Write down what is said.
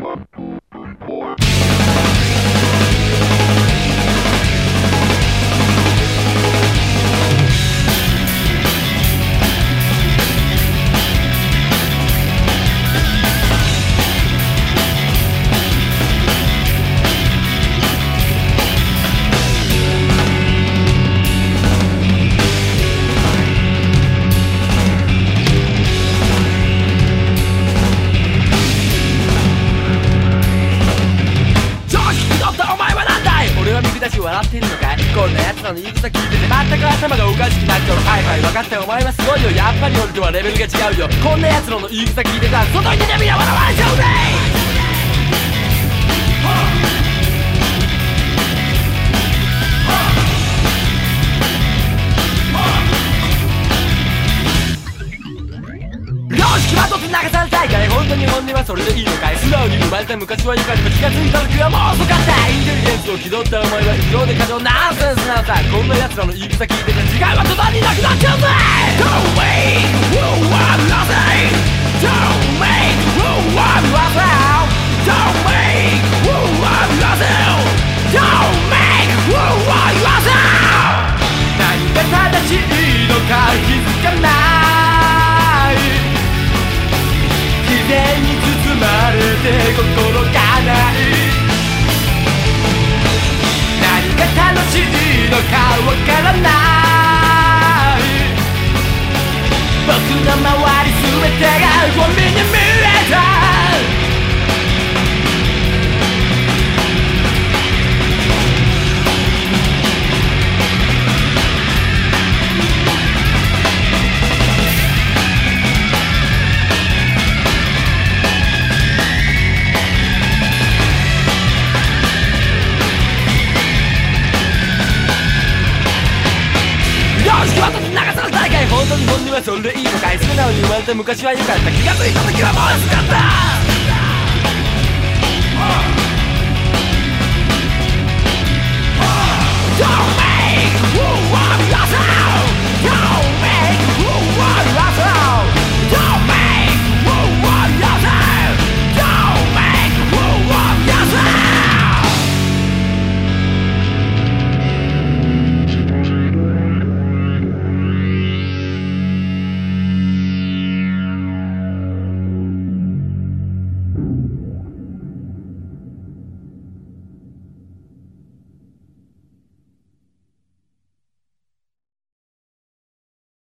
Quanto 笑ってんのかいこんな奴らの言い草聞いてて全く頭がおかしくなっちゃうはいはい分かったよお前はすごいよやっぱり俺とはレベルが違うよこんな奴らの言い草聞いてたら外に出てみろ笑われちゃうぜ決まっとって流されたいかい本当に本音はそれでいいのかい？素直に生まれた昔はよかった気がついた時はもう遅かったインテリジェンスを気取ったお前は異常で過剰ナンセンスなんさこんな奴らの言い草聞いてた時間は途端になくなっちゃうぜ Go away! り全てそれでいいのかい？素直に生まれた昔は良かった。気がついた時はもう遅かった、